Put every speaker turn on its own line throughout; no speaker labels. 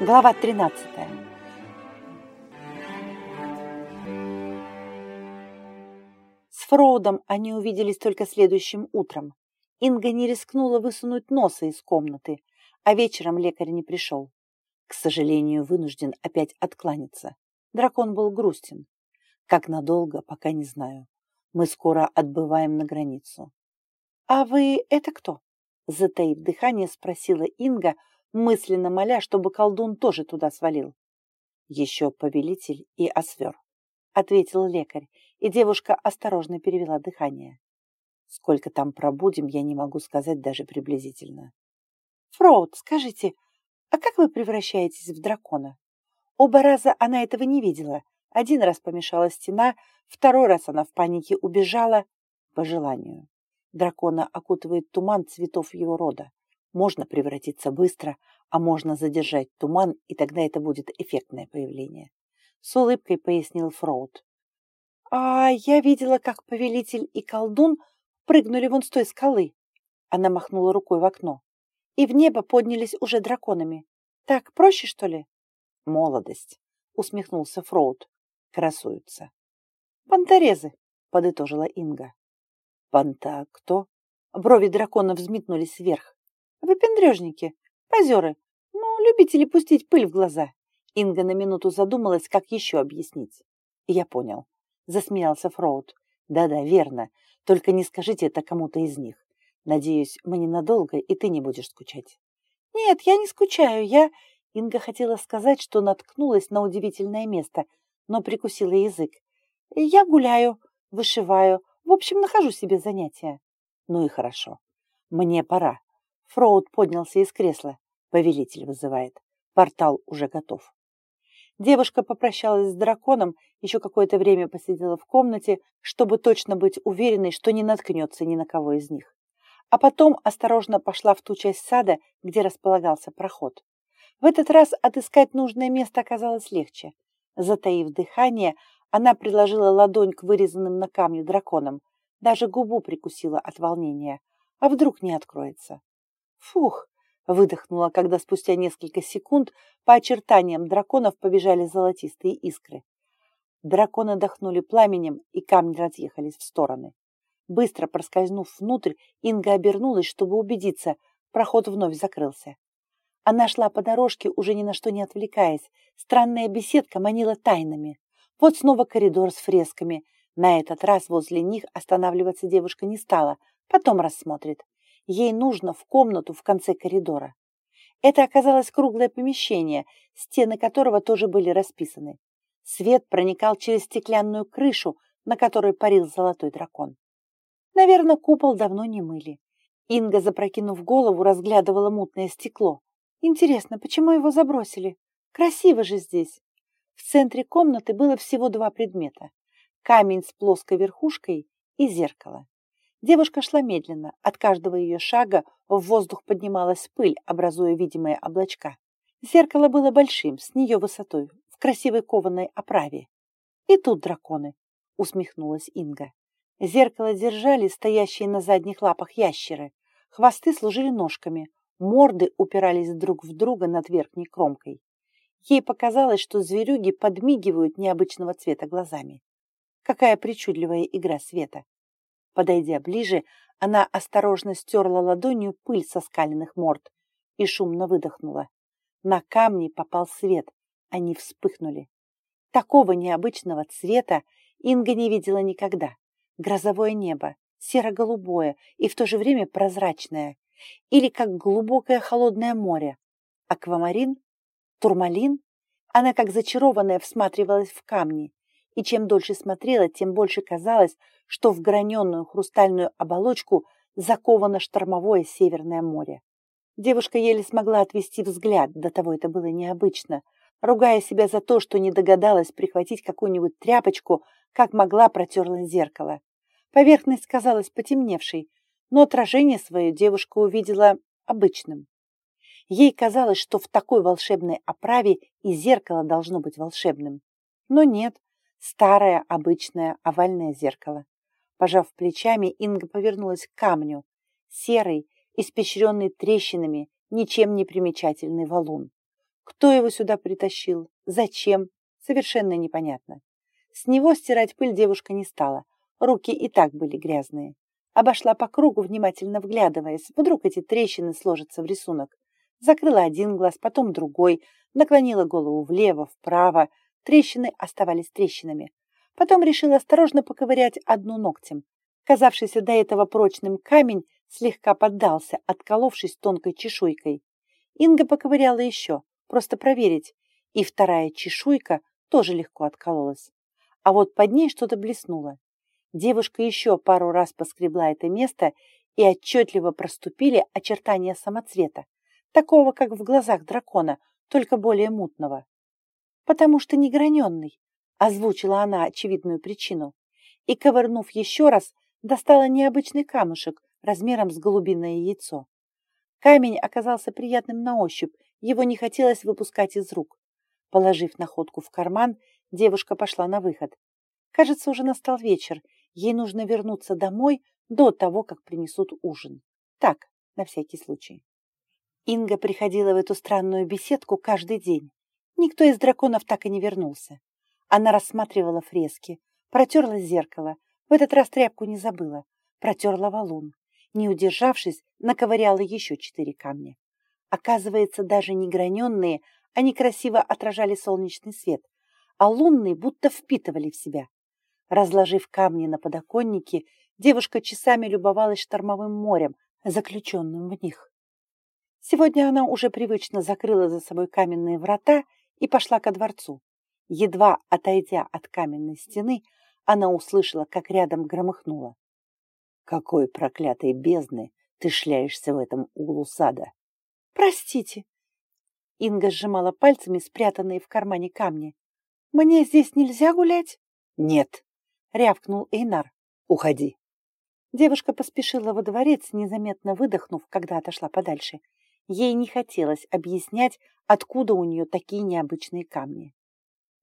Глава 13. С Фроудом они увиделись только следующим утром. Инга не рискнула высунуть носа из комнаты, а вечером лекарь не пришел. К сожалению, вынужден опять откланяться. Дракон был грустен. Как надолго, пока не знаю. Мы скоро отбываем на границу. «А вы это кто?» Затаив дыхание, спросила Инга, мысленно моля, чтобы колдун тоже туда свалил. «Еще повелитель и освер», — ответил лекарь, и девушка осторожно перевела дыхание. Сколько там пробудем, я не могу сказать даже приблизительно. «Фроуд, скажите, а как вы превращаетесь в дракона?» Оба раза она этого не видела. Один раз помешала стена, второй раз она в панике убежала по желанию. Дракона окутывает туман цветов его рода. Можно превратиться быстро, а можно задержать туман, и тогда это будет эффектное появление. С улыбкой пояснил Фроуд. «А я видела, как повелитель и колдун прыгнули вон с той скалы». Она махнула рукой в окно. «И в небо поднялись уже драконами. Так проще, что ли?» «Молодость», — усмехнулся Фроуд. «Красуются». «Понторезы», — подытожила Инга. «Понта кто?» Брови дракона взметнулись вверх. Выпендрежники, позеры, ну, любители пустить пыль в глаза. Инга на минуту задумалась, как еще объяснить. Я понял. Засмеялся Фроуд. Да-да, верно. Только не скажите это кому-то из них. Надеюсь, мы ненадолго, и ты не будешь скучать. Нет, я не скучаю. Я... Инга хотела сказать, что наткнулась на удивительное место, но прикусила язык. Я гуляю, вышиваю, в общем, нахожу себе занятия. Ну и хорошо. Мне пора. Фроуд поднялся из кресла. Повелитель вызывает. Портал уже готов. Девушка попрощалась с драконом, еще какое-то время посидела в комнате, чтобы точно быть уверенной, что не наткнется ни на кого из них. А потом осторожно пошла в ту часть сада, где располагался проход. В этот раз отыскать нужное место оказалось легче. Затаив дыхание, она приложила ладонь к вырезанным на камне драконам. Даже губу прикусила от волнения. А вдруг не откроется? Фух, выдохнула, когда спустя несколько секунд по очертаниям драконов побежали золотистые искры. Драконы дохнули пламенем, и камни разъехались в стороны. Быстро проскользнув внутрь, Инга обернулась, чтобы убедиться, проход вновь закрылся. Она шла по дорожке, уже ни на что не отвлекаясь. Странная беседка манила тайнами. Вот снова коридор с фресками. На этот раз возле них останавливаться девушка не стала, потом рассмотрит. Ей нужно в комнату в конце коридора. Это оказалось круглое помещение, стены которого тоже были расписаны. Свет проникал через стеклянную крышу, на которой парил золотой дракон. Наверное, купол давно не мыли. Инга, запрокинув голову, разглядывала мутное стекло. Интересно, почему его забросили? Красиво же здесь. В центре комнаты было всего два предмета. Камень с плоской верхушкой и зеркало. Девушка шла медленно. От каждого ее шага в воздух поднималась пыль, образуя видимые облачка. Зеркало было большим, с нее высотой, в красивой кованой оправе. «И тут драконы», — усмехнулась Инга. Зеркало держали стоящие на задних лапах ящеры. Хвосты служили ножками, морды упирались друг в друга над верхней кромкой. Ей показалось, что зверюги подмигивают необычного цвета глазами. Какая причудливая игра света! Подойдя ближе, она осторожно стерла ладонью пыль со скаленных морд и шумно выдохнула. На камни попал свет, они вспыхнули. Такого необычного цвета Инга не видела никогда. Грозовое небо, серо-голубое и в то же время прозрачное, или как глубокое холодное море. Аквамарин? Турмалин? Она как зачарованная всматривалась в камни, и чем дольше смотрела, тем больше казалось, что в граненую хрустальную оболочку заковано штормовое Северное море. Девушка еле смогла отвести взгляд, до того это было необычно, ругая себя за то, что не догадалась прихватить какую-нибудь тряпочку, как могла протерла зеркало. Поверхность казалась потемневшей, но отражение свое девушка увидела обычным. Ей казалось, что в такой волшебной оправе и зеркало должно быть волшебным. Но нет, Старое, обычное, овальное зеркало. Пожав плечами, Инга повернулась к камню. Серый, испещренный трещинами, ничем не примечательный валун. Кто его сюда притащил? Зачем? Совершенно непонятно. С него стирать пыль девушка не стала. Руки и так были грязные. Обошла по кругу, внимательно вглядываясь. Вдруг эти трещины сложатся в рисунок. Закрыла один глаз, потом другой, наклонила голову влево, вправо. Трещины оставались трещинами. Потом решила осторожно поковырять одну ногтем. Казавшийся до этого прочным камень слегка поддался, отколовшись тонкой чешуйкой. Инга поковыряла еще, просто проверить, и вторая чешуйка тоже легко откололась. А вот под ней что-то блеснуло. Девушка еще пару раз поскребла это место, и отчетливо проступили очертания самоцвета, такого, как в глазах дракона, только более мутного. «Потому что не граненный», — озвучила она очевидную причину, и, ковырнув еще раз, достала необычный камушек размером с голубиное яйцо. Камень оказался приятным на ощупь, его не хотелось выпускать из рук. Положив находку в карман, девушка пошла на выход. Кажется, уже настал вечер, ей нужно вернуться домой до того, как принесут ужин. Так, на всякий случай. Инга приходила в эту странную беседку каждый день. Никто из драконов так и не вернулся. Она рассматривала фрески, протерла зеркало, в этот раз тряпку не забыла, протерла валун. Не удержавшись, наковыряла еще четыре камня. Оказывается, даже не граненные, они красиво отражали солнечный свет, а лунные будто впитывали в себя. Разложив камни на подоконнике, девушка часами любовалась штормовым морем, заключенным в них. Сегодня она уже привычно закрыла за собой каменные врата и пошла ко дворцу. Едва отойдя от каменной стены, она услышала, как рядом громыхнуло. «Какой проклятой бездны ты шляешься в этом углу сада!» «Простите!» Инга сжимала пальцами спрятанные в кармане камни. «Мне здесь нельзя гулять?»
«Нет!» — рявкнул Эйнар. «Уходи!»
Девушка поспешила во дворец, незаметно выдохнув, когда отошла подальше. Ей не хотелось объяснять, откуда у нее такие необычные камни.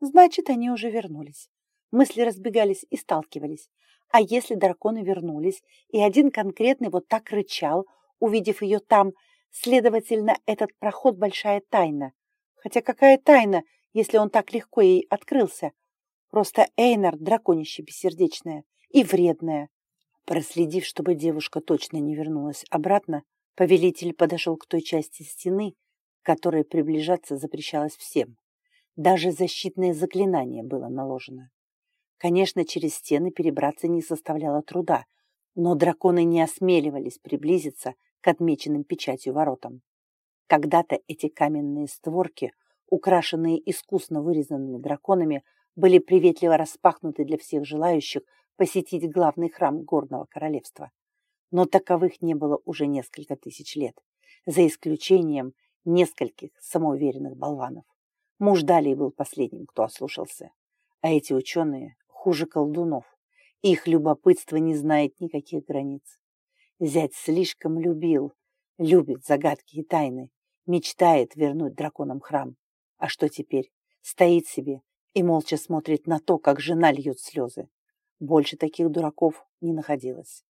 Значит, они уже вернулись. Мысли разбегались и сталкивались. А если драконы вернулись, и один конкретный вот так рычал, увидев ее там, следовательно, этот проход большая тайна. Хотя какая тайна, если он так легко ей открылся? Просто Эйнар драконище бессердечное и вредное. Проследив, чтобы девушка точно не вернулась обратно, повелитель подошел к той части стены, которой приближаться запрещалось всем. Даже защитное заклинание было наложено. Конечно, через стены перебраться не составляло труда, но драконы не осмеливались приблизиться к отмеченным печатью воротам. Когда-то эти каменные створки, украшенные искусно вырезанными драконами, были приветливо распахнуты для всех желающих посетить главный храм горного королевства. Но таковых не было уже несколько тысяч лет, за исключением нескольких самоуверенных болванов. Муж Далии был последним, кто ослушался. А эти ученые хуже колдунов. Их любопытство не знает никаких границ. Зять слишком любил, любит загадки и тайны, мечтает вернуть драконам храм. А что теперь? Стоит себе и молча смотрит на то, как жена льет слезы. Больше таких дураков не находилось.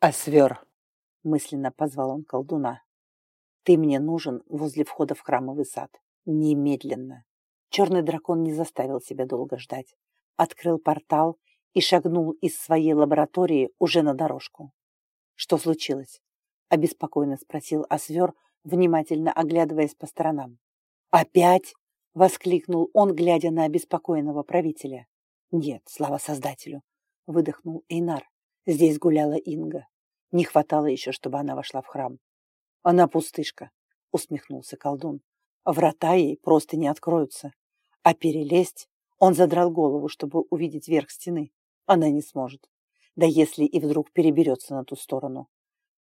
«Освер!» — мысленно позвал он колдуна. «Ты мне нужен возле входа в храмовый сад. Немедленно!» Черный дракон не заставил себя долго ждать открыл портал и шагнул из своей лаборатории уже на дорожку. «Что случилось?» – обеспокоенно спросил Освер, внимательно оглядываясь по сторонам. «Опять?» – воскликнул он, глядя на обеспокоенного правителя. «Нет, слава Создателю!» – выдохнул Эйнар. Здесь гуляла Инга. Не хватало еще, чтобы она вошла в храм. «Она пустышка», — усмехнулся колдун. «Врата ей просто не откроются, а перелезть он задрал голову, чтобы увидеть верх стены. Она не сможет. Да если и вдруг переберется на ту сторону.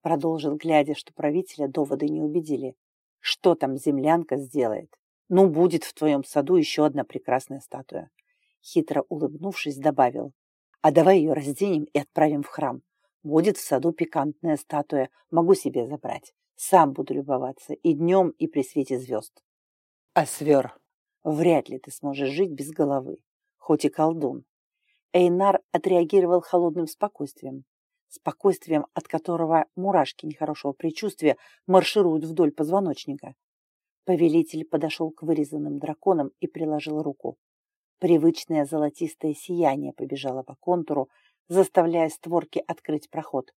Продолжил, глядя, что правителя доводы не убедили. Что там землянка сделает? Ну, будет в твоем саду еще одна прекрасная статуя. Хитро улыбнувшись, добавил. А давай ее разденем и отправим в храм. Будет в саду пикантная статуя. Могу себе забрать. Сам буду любоваться и днем, и при свете звезд. А свер, Вряд ли ты сможешь жить без головы, хоть и колдун. Эйнар отреагировал холодным спокойствием. Спокойствием, от которого мурашки нехорошего предчувствия маршируют вдоль позвоночника.
Повелитель подошел к вырезанным драконам и приложил руку. Привычное золотистое сияние побежало по контуру, заставляя створки открыть проход.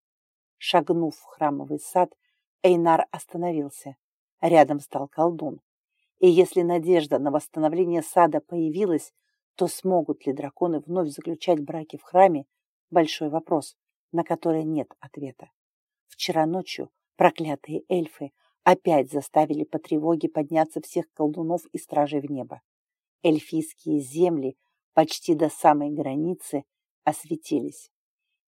Шагнув в храмовый сад, Эйнар остановился. Рядом стал колдун. И если надежда на восстановление сада появилась, то смогут ли драконы вновь заключать браки в храме – большой вопрос, на который нет ответа. Вчера ночью проклятые эльфы опять заставили по тревоге подняться всех колдунов и стражей в небо. Эльфийские земли почти до самой границы осветились.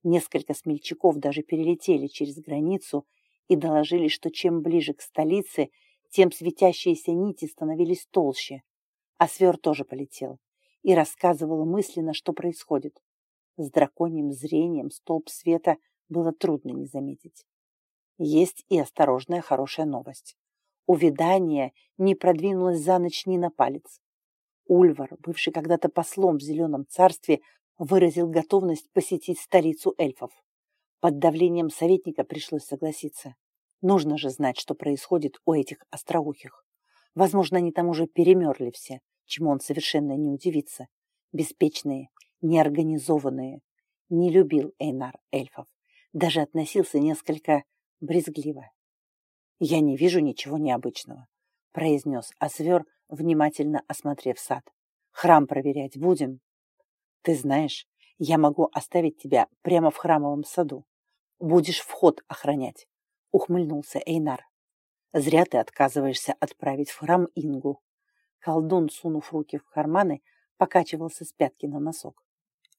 Несколько смельчаков даже перелетели через границу и доложили, что чем ближе к столице, тем светящиеся нити становились толще. А свер тоже полетел и рассказывал мысленно, что происходит. С драконьим зрением столб света было трудно не заметить. Есть и осторожная хорошая новость. Увидание не продвинулось за ночь ни на палец. Ульвар, бывший когда-то послом в Зеленом царстве, выразил готовность посетить столицу эльфов. Под давлением советника пришлось согласиться. Нужно же знать, что происходит у этих остроухих. Возможно, они там уже перемерли все, чему он совершенно не удивится. Беспечные, неорганизованные. Не любил Эйнар эльфов. Даже относился несколько брезгливо. «Я не вижу ничего необычного», — произнес Освер, внимательно осмотрев сад. «Храм проверять будем?» «Ты знаешь, я могу оставить тебя прямо в храмовом саду. Будешь вход охранять», — ухмыльнулся Эйнар. «Зря ты отказываешься отправить в храм Ингу. Колдун, сунув руки в карманы, покачивался с пятки на носок.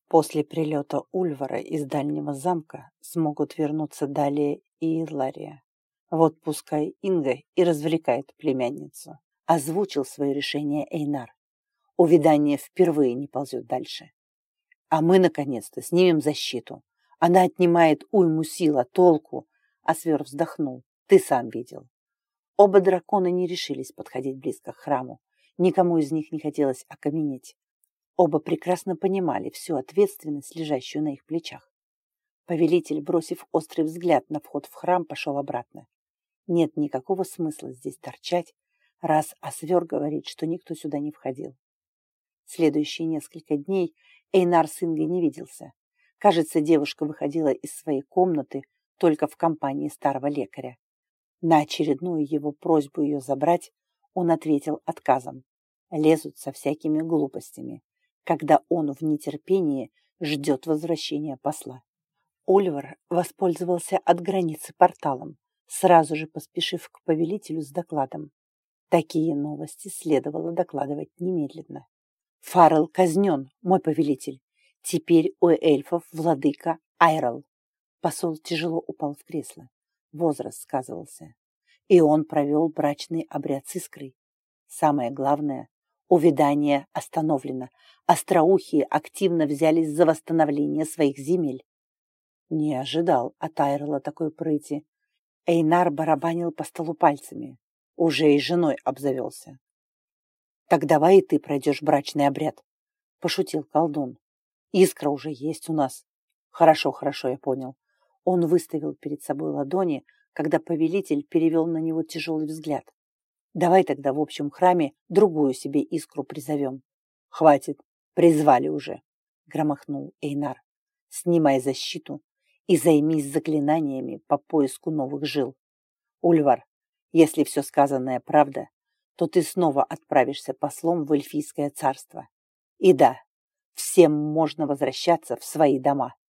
После прилета Ульвара из дальнего замка смогут вернуться далее и Ирлария. Вот пускай Инга и развлекает племянницу. Озвучил свое решение Эйнар. Увидание впервые не ползет дальше. А мы, наконец-то, снимем защиту. Она отнимает уйму сил, а толку. А Свер вздохнул. Ты сам видел. Оба дракона не решились подходить близко к храму. Никому из них не хотелось окаменеть. Оба прекрасно понимали всю ответственность, лежащую на их плечах. Повелитель, бросив острый взгляд на вход в храм, пошел обратно. Нет никакого смысла здесь торчать, раз Освер говорит, что никто сюда не входил. Следующие несколько дней Эйнар с Ингой не виделся. Кажется, девушка выходила из своей комнаты только в компании старого лекаря. На очередную его просьбу ее забрать он ответил отказом. Лезут со всякими глупостями, когда он в нетерпении ждет возвращения посла. Ольвар воспользовался от границы порталом, сразу же поспешив к повелителю с докладом. Такие новости следовало докладывать немедленно. Фарел казнен, мой повелитель. Теперь у эльфов владыка Айрал. Посол тяжело упал в кресло. Возраст сказывался и он провел брачный обряд с искрой. Самое главное, увядание остановлено. Остроухие активно взялись за восстановление своих земель. Не ожидал от Айрла такой прыти. Эйнар барабанил по столу пальцами. Уже и женой обзавелся. «Так давай и ты пройдешь брачный обряд», — пошутил колдун. «Искра уже есть у нас». «Хорошо, хорошо, я понял». Он выставил перед собой ладони, когда повелитель перевел на него тяжелый взгляд. «Давай тогда в общем храме другую себе искру призовем». «Хватит, призвали уже», — громохнул Эйнар. «Снимай защиту и займись заклинаниями по поиску новых жил. Ульвар, если все сказанное правда, то ты снова отправишься послом в эльфийское царство. И да, всем можно возвращаться в свои дома».